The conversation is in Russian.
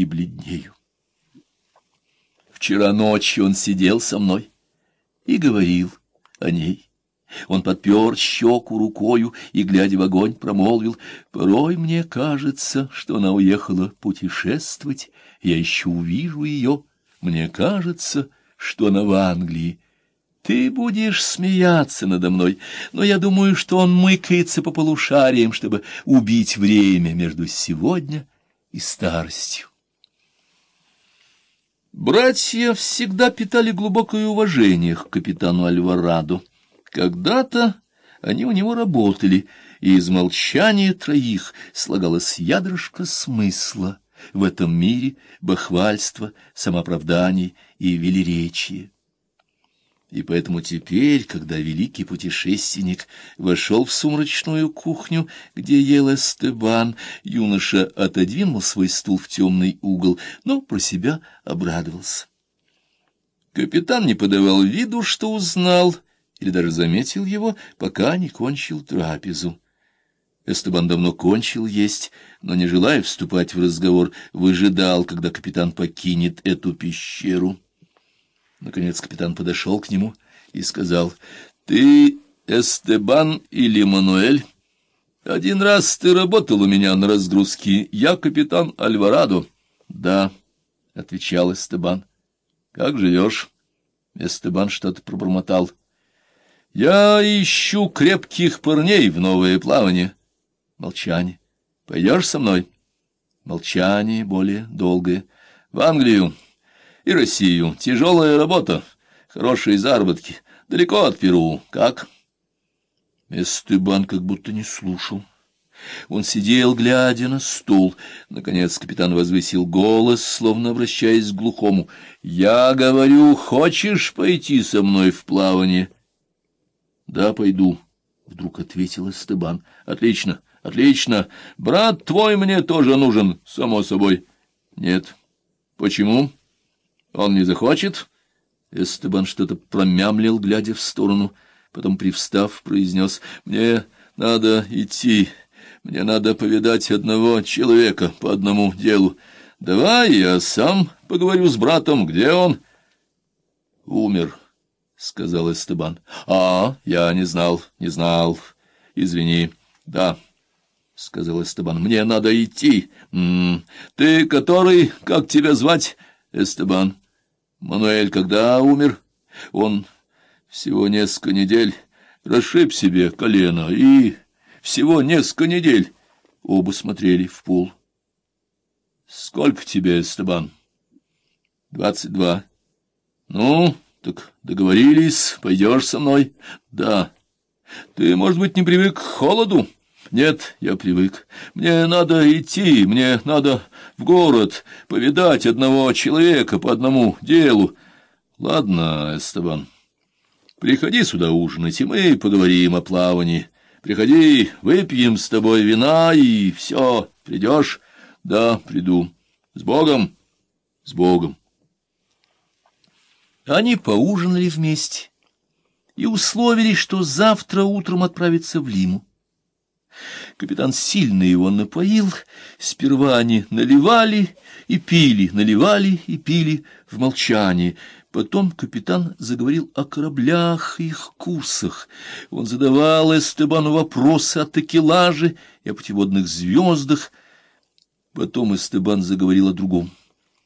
и бледнею. Вчера ночью он сидел со мной и говорил о ней. Он подпер щеку рукою и, глядя в огонь, промолвил, «Порой мне кажется, что она уехала путешествовать, я еще увижу ее. Мне кажется, что она в Англии. Ты будешь смеяться надо мной, но я думаю, что он мыкается по полушариям, чтобы убить время между сегодня и старостью». Братья всегда питали глубокое уважение к капитану Альварадо. Когда-то они у него работали, и из молчания троих слагалось ядрышко смысла в этом мире бахвальства, самооправданий и велеречия. И поэтому теперь, когда великий путешественник вошел в сумрачную кухню, где ел Эстебан, юноша отодвинул свой стул в темный угол, но про себя обрадовался. Капитан не подавал виду, что узнал, или даже заметил его, пока не кончил трапезу. Эстебан давно кончил есть, но, не желая вступать в разговор, выжидал, когда капитан покинет эту пещеру. Наконец капитан подошел к нему и сказал, «Ты Эстебан или Мануэль? Один раз ты работал у меня на разгрузке. Я капитан Альварадо». «Да», — отвечал Эстебан. «Как живешь?» Эстебан что-то пробормотал. «Я ищу крепких парней в новое плавание». Молчание. «Пойдешь со мной?» Молчание более долгое. «В Англию» и Россию. Тяжелая работа, хорошие заработки. Далеко от Перу. Как? Эстебан как будто не слушал. Он сидел, глядя на стул. Наконец капитан возвысил голос, словно обращаясь к глухому. — Я говорю, хочешь пойти со мной в плавание? — Да, пойду, — вдруг ответил Эстебан. — Отлично, отлично. Брат твой мне тоже нужен, само собой. — Нет. — Почему? — он не захочет? Эстебан что-то промямлил, глядя в сторону. Потом, привстав, произнес, «Мне надо идти. Мне надо повидать одного человека по одному делу. Давай я сам поговорю с братом. Где он?» «Умер», — сказал Эстебан. «А, я не знал, не знал. Извини. Да». — сказал Эстебан. — Мне надо идти. Ты который? Как тебя звать? Эстебан. Мануэль когда умер? Он всего несколько недель расшиб себе колено, и всего несколько недель оба смотрели в пол. Сколько тебе, Эстебан? Двадцать два. Ну, так договорились, пойдешь со мной? Да. Ты, может быть, не привык к холоду? Нет, я привык. Мне надо идти, мне надо в город повидать одного человека по одному делу. Ладно, Эстебан, приходи сюда ужинать, и мы поговорим о плавании. Приходи, выпьем с тобой вина, и все, придешь? Да, приду. С Богом? С Богом. Они поужинали вместе и условились, что завтра утром отправятся в Лиму. Капитан сильно его напоил. Сперва они наливали и пили, наливали и пили в молчании. Потом капитан заговорил о кораблях и их курсах. Он задавал Эстебану вопросы о такелаже и о путеводных звездах. Потом Эстебан заговорил о другом.